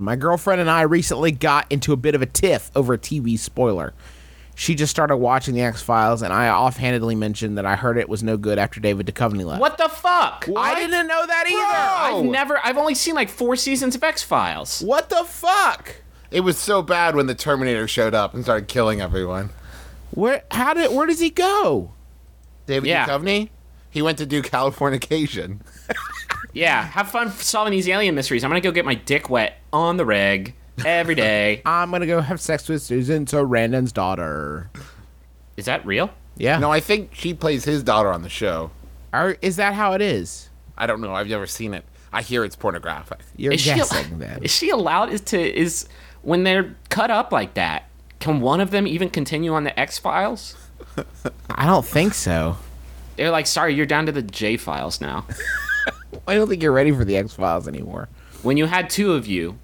My girlfriend and I recently got into a bit of a tiff over a TV spoiler. She just started watching the X Files, and I offhandedly mentioned that I heard it was no good after David Duchovny left. What the fuck? I didn't know that either. I've never. I've only seen like four seasons of X Files. What the fuck? It was so bad when the Terminator showed up and started killing everyone. Where? How did? Where does he go? David Yeah. Duchovny, he went to do Californication. Yeah, have fun solving these alien mysteries. I'm gonna go get my dick wet on the reg every day. I'm gonna go have sex with Susan Sarandon's daughter. Is that real? Yeah. No, I think she plays his daughter on the show. Are, is that how it is? I don't know. I've never seen it. I hear it's pornographic. You're Is she, guessing then. is she allowed is to is when they're cut up like that? Can one of them even continue on the X Files? I don't think so. They're like, sorry, you're down to the J Files now. I don't think you're ready for the X Files anymore. when you had two of you,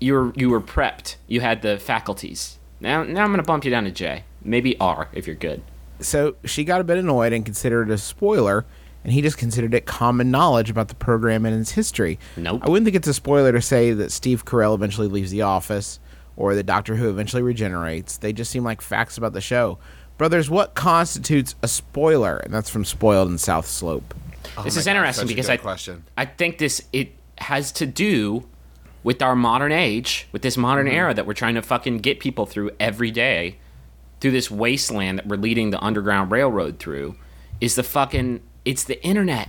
you were you were prepped. You had the faculties. Now now I'm gonna bump you down to J. Maybe R if you're good. So she got a bit annoyed and considered it a spoiler, and he just considered it common knowledge about the program and its history. Nope. I wouldn't think it's a spoiler to say that Steve Carell eventually leaves the office or that Doctor Who eventually regenerates. They just seem like facts about the show. Brothers, what constitutes a spoiler? And that's from Spoiled in South Slope. This is God, interesting because I question. I think this it has to do with our modern age, with this modern Mm-hmm. era that we're trying to fucking get people through every day, through this wasteland that we're leading the underground railroad through, is the fucking it's the internet.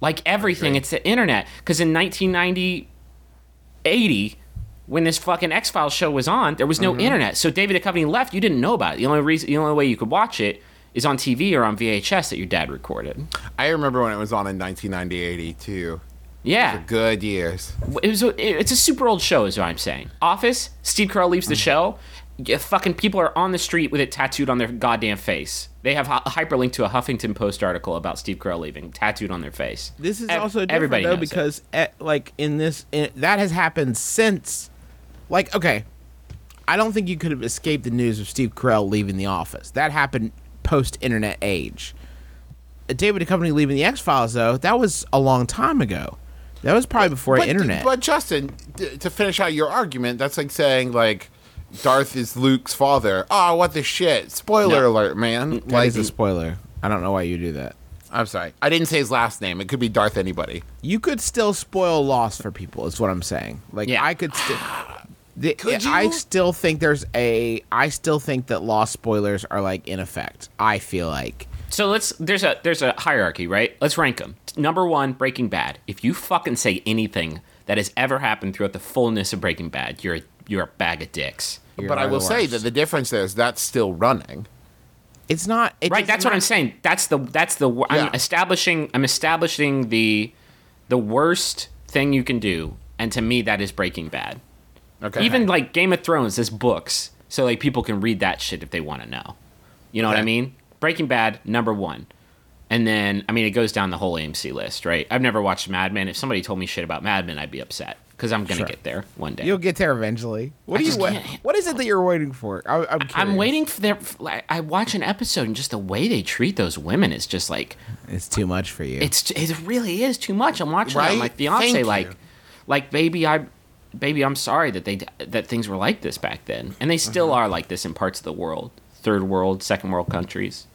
Like everything, it's the internet. Because in 1990, 80, when this fucking X Files show was on, there was no Mm-hmm. internet. So David Duchovny left. You didn't know about it. The only reason, the only way you could watch it is on TV or on VHS that your dad recorded. I remember when it was on in 1990 too. Yeah, Good years. it was. A, it's a super old show, is what I'm saying. Office. Steve Carell leaves the show. Yeah, fucking people are on the street with it tattooed on their goddamn face. They have a hyperlink to a Huffington Post article about Steve Carell leaving tattooed on their face. This is Ev- also different everybody though because eh, like in this in, that has happened since like okay I don't think you could have escaped the news of Steve Carell leaving the office that happened post internet age David Duchovny leaving the X Files though that was a long time ago that was probably before but, internet But Justin, to finish out your argument, that's like saying like Darth is Luke's father. Oh, what the shit! Spoiler No. alert, man. that Like, is a spoiler I don't know why you do that I'm sorry, I didn't say his last name. It could be Darth anybody. you could still spoil Lost for people is what I'm saying like Yeah. I could still The, Could I still think there's a. I still think that lost spoilers are like in effect. I feel like So let's there's a there's a hierarchy, right? Let's rank them. Number one, Breaking Bad. If you fucking say anything that has ever happened throughout the fullness of Breaking Bad, you're a, you're a bag of dicks. You're but I will say that the difference is that's still running. it's not. It right does that's what i'm saying that's the that's the Yeah. i'm establishing i'm establishing the the worst thing you can do and to me that is breaking bad Okay. even like game of thrones is books so like people can read that shit if they want to know you know what i mean breaking bad number one and then i mean it goes down the whole amc list right i've never watched mad men if somebody told me shit about mad men i'd be upset because i'm gonna Sure. get there one day You'll get there eventually. What I do you? just What, what is it that you're waiting for? I, I'm. I'm waiting for their. I watch an episode and just the way they treat those women is just like It's too much for you. it's it really is too much. I'm watching that with my Right? fiance Thank like you. like baby I baby I'm sorry that they that things were like this back then. And they still Mm-hmm. are like this in parts of the world. Third world, second world countries,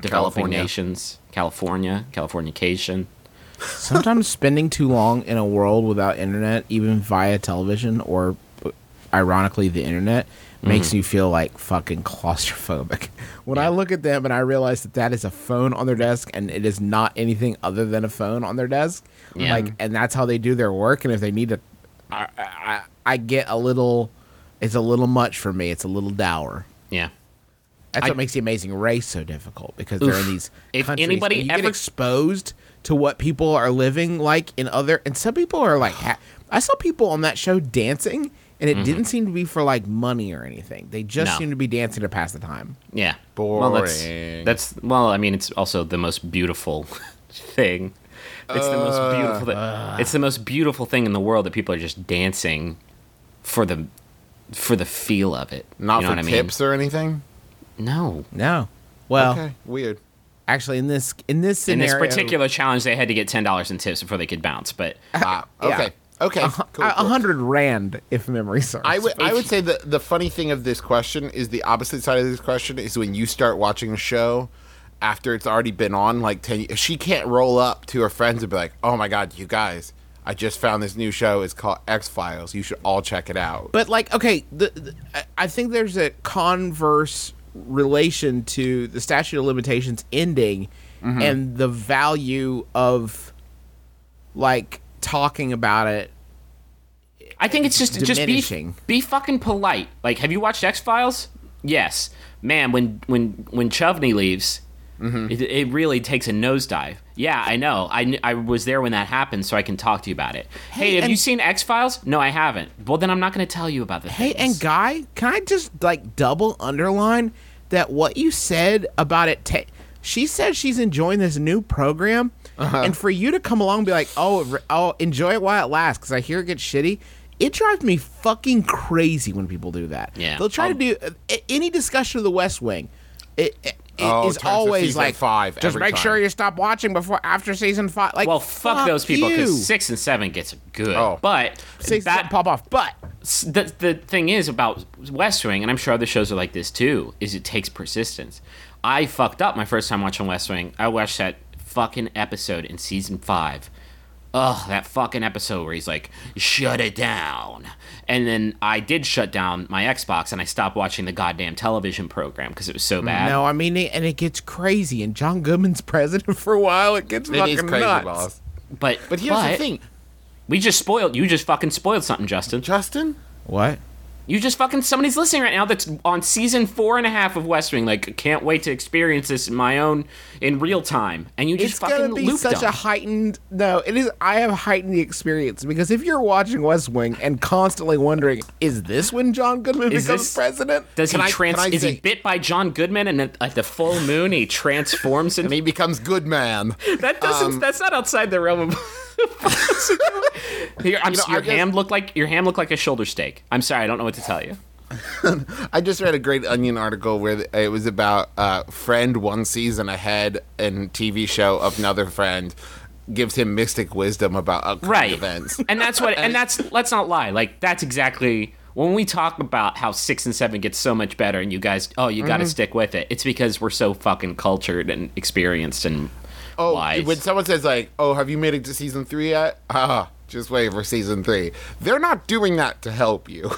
developing California. nations, California, Californication. Sometimes spending too long in a world without internet, even via television or, ironically, the internet, Mm-hmm. makes you feel like fucking claustrophobic. When I look at them and I realize that that is a phone on their desk and it is not anything other than a phone on their desk, Yeah. like, and that's how they do their work. And if they need to, I, I, I get a little. It's a little much for me. It's a little dour. Yeah. That's I- what makes the Amazing Race so difficult because they're in these If countries. anybody you ever- get exposed to what people are living like in other, and some people are like, ha- I saw people on that show dancing, and it didn't seem to be for like money or anything. They just Mm-hmm. No. seemed to be dancing to pass the time. Yeah. Well, that's, Boring. that's well. I mean, it's also the most beautiful thing. It's the most beautiful. Thi- it's the most beautiful thing in the world that people are just dancing for the for the feel of it. Not you know for what I tips or anything. No. No, well, okay, weird. actually, in this in this In this particular challenge, they had to get ten dollars in tips before they could bounce. But Ah, Yeah. okay. Okay, A cool, cool. hundred rand, if memory serves. I would I would say that the funny thing of this question is the opposite side of this question is when you start watching a show after it's already been on like 10 years, she can't roll up to her friends and be like, "Oh my god, you guys, I just found this new show. It's called X-Files. You should all check it out." But like, okay, the, the, I- I think there's a converse relation to the statute of limitations ending Mm-hmm. and the value of like talking about it. I think it's just just be Diminishing. be fucking polite. Like, have you watched X Files? Yes, man. When when when Chovney leaves, Mm-hmm. it, it really takes a nosedive. Yeah, I know. I, I was there when that happened, so I can talk to you about it. Hey, have you seen X Files? No, I haven't. Well, then I'm not going to tell you about the. Hey, things. and guy, can I just like double underline that what you said about it? Ta- she said she's enjoying this new program, Uh-huh. and for you to come along and be like, "Oh, oh, enjoy it while it lasts," because I hear it gets shitty. It drives me fucking crazy when people do that. Yeah. they'll try to do uh, any discussion of the West Wing. It, it Oh, is always like five Just every make time. sure you stop watching before after season five. Like, well, fuck, those people because six and seven gets good. Oh. But Six that pop off, but the the thing is about West Wing, and I'm sure other shows are like this too, is it takes persistence. I fucked up my first time watching West Wing. I watched that fucking episode in season five. Ugh, that fucking episode where he's like, shut it down. And then I did shut down my Xbox and I stopped watching the goddamn television program because it was so bad. No, I mean, it, and it gets crazy. And John Goodman's president for a while. It gets It fucking is crazy, nuts. boss. But But here's the thing, We just spoiled. You just fucking spoiled something, Justin. Justin. What? You just fucking somebody's listening right now that's on season four and a half of West Wing. Like, can't wait to experience this in my own in real time. And you just It's fucking gonna be looped such them. a heightened. No, it is. I have heightened the experience because if you're watching West Wing and constantly wondering, is this when John Goodman Is becomes this- president? Does Can he I- trans? can I is he bit by John Goodman and at, at the full moon he transforms And into? he becomes good man. That doesn't. Um, that's not outside the realm of. I'm, You know, your guess- ham looked like your ham looked like a shoulder steak. I'm sorry, I don't know what to tell you. I just read a great Onion article where it was about uh, friend one season ahead in TV show of another friend gives him mystic wisdom about upcoming right events. and that's what and that's let's not lie like that's exactly when we talk about how six and seven gets so much better and you guys oh you Mm-hmm. got to stick with it it's because we're so fucking cultured and experienced and Oh, wise when someone says like, "Oh, have you made it to season three yet?" Ah, just wait for season three. They're not doing that to help you.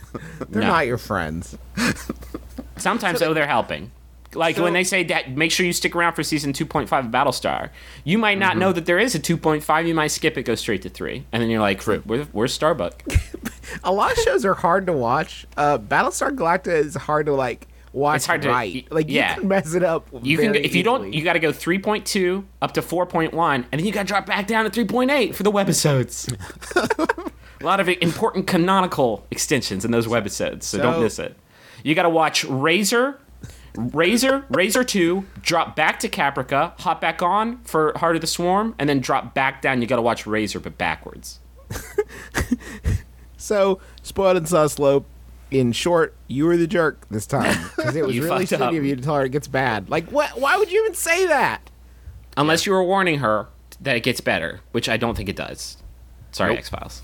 They're No. not your friends. sometimes though they're helping like So- when they say that make sure you stick around for season 2.5 of battlestar you might not Mm-hmm. know that there is a 2.5 you might skip it go straight to 3 and then you're like Where, where's starbuck A lot of shows are hard to watch. Uh, Battlestar Galactica is hard to like watch. It's hard to- right. y- like yeah. you can mess it up. You can if you don't you got to go 3.2 up to 4.1 and then you got to drop back down to 3.8 for the webisodes. a lot of important canonical extensions in those webisodes, so, don't miss it. You got to watch Razor Razor, Razor 2, drop back to Caprica, hop back on for Heart of the Swarm, and then drop back down. You got to watch Razor, but backwards. So, spoiled and slope. In short, you were the jerk this time because it was You really fucked up. shitty of you to tell her it gets bad. Like, what? Why would you even say that? Unless you were warning her that it gets better, which I don't think it does. Sorry. X Files.